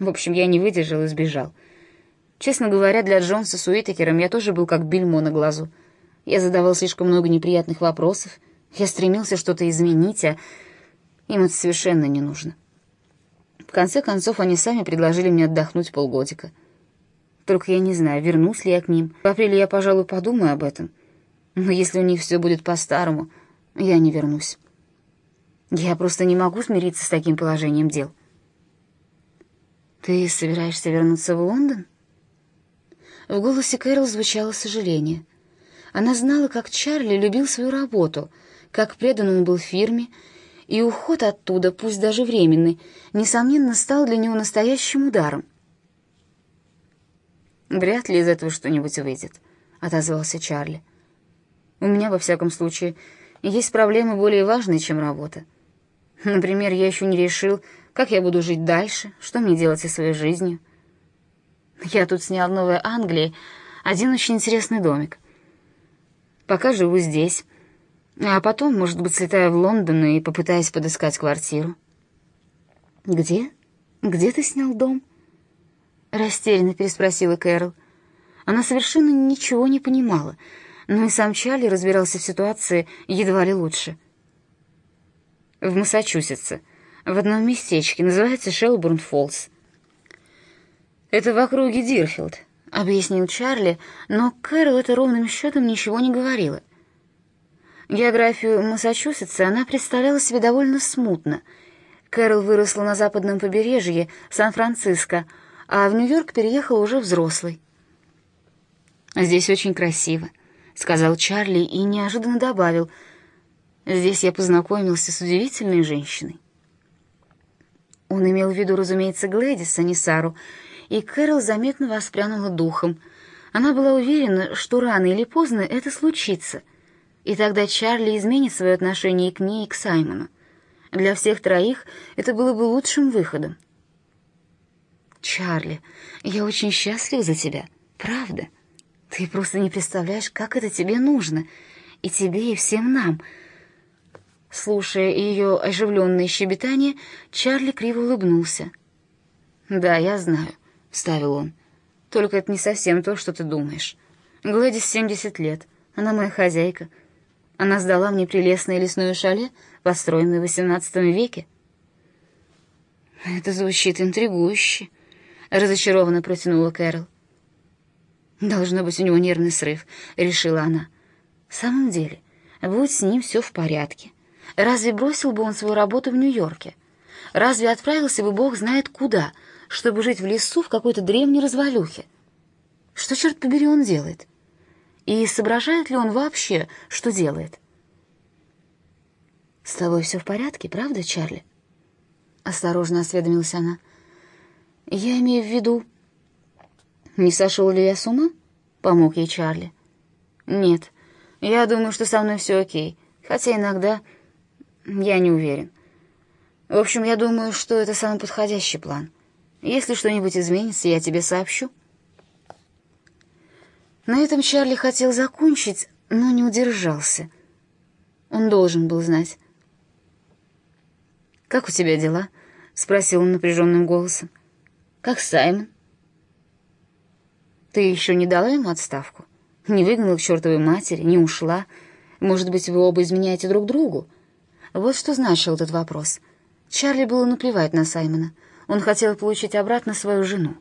В общем, я не выдержал и сбежал. Честно говоря, для Джонса с Уитакером я тоже был как бельмо на глазу. Я задавал слишком много неприятных вопросов. Я стремился что-то изменить, а им это совершенно не нужно. В конце концов, они сами предложили мне отдохнуть полгодика. Только я не знаю, вернусь ли я к ним. В апреле я, пожалуй, подумаю об этом. Но если у них все будет по-старому, я не вернусь. Я просто не могу смириться с таким положением дел. «Ты собираешься вернуться в Лондон?» В голосе Кэрол звучало сожаление. Она знала, как Чарли любил свою работу, как предан он был фирме, и уход оттуда, пусть даже временный, несомненно, стал для него настоящим ударом. «Вряд ли из этого что-нибудь выйдет», — отозвался Чарли. «У меня, во всяком случае, есть проблемы более важные, чем работа. Например, я еще не решил, как я буду жить дальше, что мне делать со своей жизнью. Я тут снял в Новой Англии один очень интересный домик. Пока живу здесь, а потом, может быть, слетаю в Лондон и попытаюсь подыскать квартиру. «Где? Где ты снял дом?» Растерянно переспросила Кэрол. Она совершенно ничего не понимала, но и сам Чарли разбирался в ситуации едва ли лучше. «В Массачусетсе, в одном местечке, называется Шелбурн-Фоллс». «Это в округе Дирфилд», — объяснил Чарли, но Кэрол это ровным счетом ничего не говорила. Географию Массачусетса она представляла себе довольно смутно. Кэрол выросла на западном побережье Сан-Франциско, а в Нью-Йорк переехала уже взрослой. «Здесь очень красиво», — сказал Чарли и неожиданно добавил. «Здесь я познакомился с удивительной женщиной». Он имел в виду, разумеется, Глэдис, а не Сару, и Кэрол заметно воспрянула духом. Она была уверена, что рано или поздно это случится — и тогда Чарли изменит свое отношение к ней и к Саймону. Для всех троих это было бы лучшим выходом. «Чарли, я очень счастлив за тебя, правда. Ты просто не представляешь, как это тебе нужно. И тебе, и всем нам». Слушая ее оживленное щебетание, Чарли криво улыбнулся. «Да, я знаю», — вставил он. «Только это не совсем то, что ты думаешь. Гладис семьдесят лет, она моя хозяйка, она сдала мне прелестное лесное шале, построенное в XVIII веке. «Это звучит интригующе», — разочарованно протянула Кэрол. «Должно быть у него нервный срыв», — решила она. «В самом деле, будь с ним все в порядке. Разве бросил бы он свою работу в Нью-Йорке? Разве отправился бы бог знает куда, чтобы жить в лесу в какой-то древней развалюхе? Что, черт побери, он делает? И соображает ли он вообще, что делает? «С тобой все в порядке, правда, Чарли?» Осторожно осведомилась она. «Я имею в виду...» «Не сошел ли я с ума?» — помог ей Чарли. «Нет, я думаю, что со мной все окей, хотя иногда я не уверен. В общем, я думаю, что это самый подходящий план. Если что-нибудь изменится, я тебе сообщу». На этом Чарли хотел закончить, но не удержался. Он должен был знать. «Как у тебя дела?» — спросил он напряженным голосом. «Как Саймон?» «Ты еще не дала ему отставку? Не выгнала к чертовой матери, не ушла? Может быть, вы оба изменяете друг другу?» Вот что значил этот вопрос. Чарли было наплевать на Саймона. Он хотел получить обратно свою жену.